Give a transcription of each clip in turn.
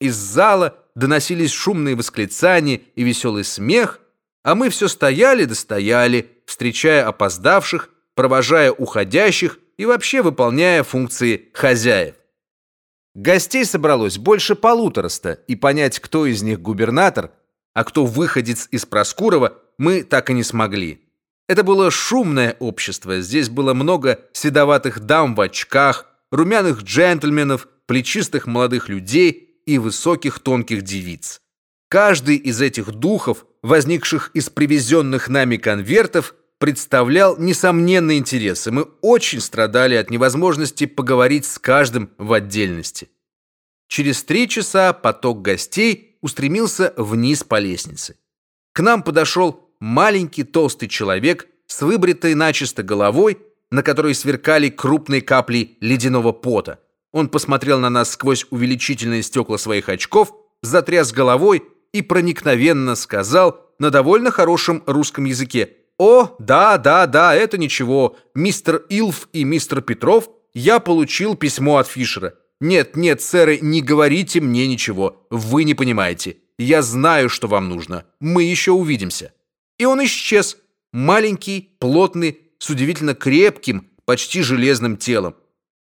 Из зала доносились шумные восклицания и веселый смех, а мы все стояли да стояли, встречая опоздавших, провожая уходящих и вообще выполняя функции хозяев. Гостей собралось больше полутораста, и понять, кто из них губернатор, а кто выходец из Проскурова, мы так и не смогли. Это было шумное общество. Здесь было много седоватых дам в очках, румяных джентльменов, плечистых молодых людей и высоких тонких девиц. Каждый из этих духов, возникших из привезенных нами конвертов, представлял несомненный интерес, и мы очень страдали от невозможности поговорить с каждым в отдельности. Через три часа поток гостей устремился вниз по лестнице. К нам подошел маленький толстый человек с выбритой начисто головой, на которой сверкали крупные капли ледяного пота. Он посмотрел на нас сквозь увеличительные стекла своих очков, затряс головой и проникновенно сказал на довольно хорошем русском языке: "О, да, да, да, это ничего. Мистер Илф и мистер Петров, я получил письмо от Фишера. Нет, нет, сэры, не говорите мне ничего. Вы не понимаете. Я знаю, что вам нужно. Мы еще увидимся". И он исчез, маленький, плотный, с удивительно крепким, почти железным телом.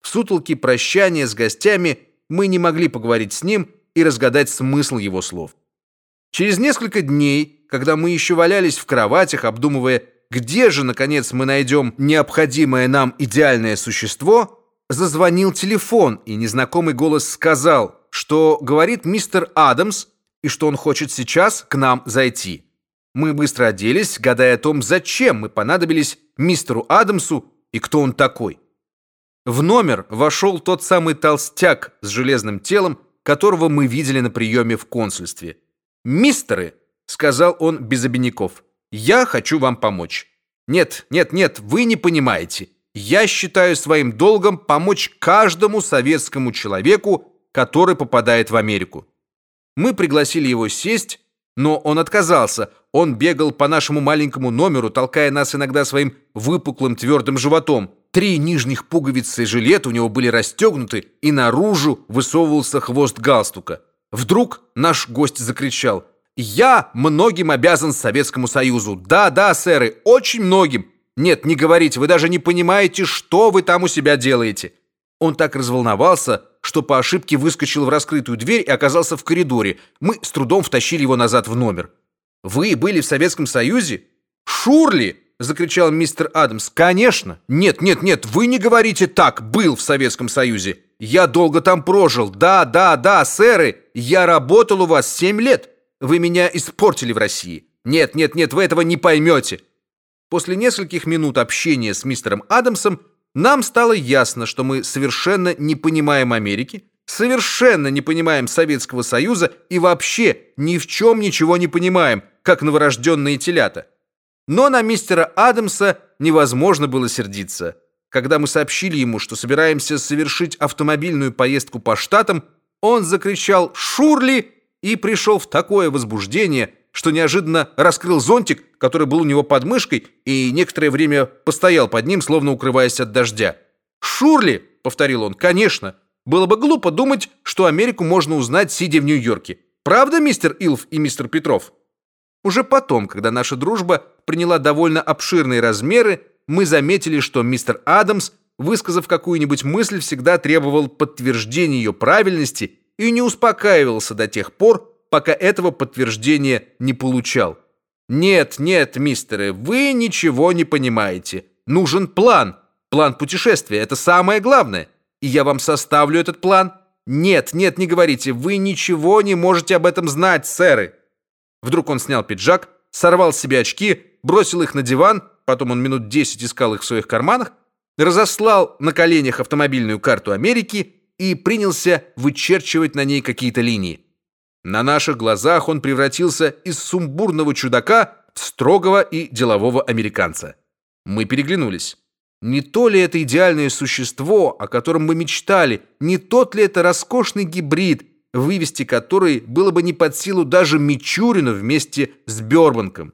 В сутолке прощания с гостями мы не могли поговорить с ним и разгадать смысл его слов. Через несколько дней, когда мы еще валялись в кроватях, обдумывая, где же наконец мы найдем необходимое нам идеальное существо, зазвонил телефон, и незнакомый голос сказал, что говорит мистер Адамс и что он хочет сейчас к нам зайти. Мы быстро оделись, гадая о том, зачем мы понадобились мистеру Адамсу и кто он такой. В номер вошел тот самый толстяк с железным телом, которого мы видели на приеме в консульстве. «Мистеры», — сказал он без обиняков, — «я хочу вам помочь». «Нет, нет, нет, вы не понимаете. Я считаю своим долгом помочь каждому советскому человеку, который попадает в Америку». Мы пригласили его сесть, но он отказался. Он бегал по нашему маленькому номеру, толкая нас иногда своим выпуклым твердым животом. Три нижних пуговицы жилета у него были расстегнуты, и наружу высовывался хвост галстука. Вдруг наш гость закричал: "Я многим обязан Советскому Союзу. Да, да, сэры, очень многим. Нет, не говорите, вы даже не понимаете, что вы там у себя делаете". Он так разволновался, что по ошибке выскочил в раскрытую дверь и оказался в коридоре. Мы с трудом втащили его назад в номер. Вы были в Советском Союзе? Шурли, закричал мистер Адамс. Конечно. Нет, нет, нет, вы не говорите так. Был в Советском Союзе. Я долго там прожил. Да, да, да, сэры, я работал у вас семь лет. Вы меня испортили в России. Нет, нет, нет, вы этого не поймете. После нескольких минут общения с мистером Адамсом нам стало ясно, что мы совершенно не понимаем Америки, совершенно не понимаем Советского Союза и вообще ни в чем ничего не понимаем, как новорожденные телята. Но на мистера Адамса невозможно было сердиться. Когда мы сообщили ему, что собираемся совершить автомобильную поездку по штатам, он закричал «Шурли!» и пришел в такое возбуждение, что неожиданно раскрыл зонтик, который был у него под мышкой, и некоторое время постоял под ним, словно укрываясь от дождя. «Шурли!» — повторил он. «Конечно! Было бы глупо думать, что Америку можно узнать, сидя в Нью-Йорке. Правда, мистер Илф и мистер Петров?» Уже потом, когда наша дружба приняла довольно обширные размеры, мы заметили, что мистер Адамс, высказав какую-нибудь мысль, всегда требовал подтверждения ее правильности и не успокаивался до тех пор, пока этого подтверждения не получал. Нет, нет, мистеры, вы ничего не понимаете. Нужен план. План путешествия это самое главное. И я вам составлю этот план. Нет, нет, не говорите. Вы ничего не можете об этом знать, сэры. Вдруг он снял пиджак, сорвал с себя очки, бросил их на диван, потом он минут десять искал их в своих карманах, разослал на коленях автомобильную карту Америки и принялся вычерчивать на ней какие-то линии. На наших глазах он превратился из сумбурного чудака в строгого и делового американца. Мы переглянулись. Не то ли это идеальное существо, о котором мы мечтали, не тот ли это роскошный гибрид, вывести который было бы не под силу даже Мичурину вместе с Бёрбанком.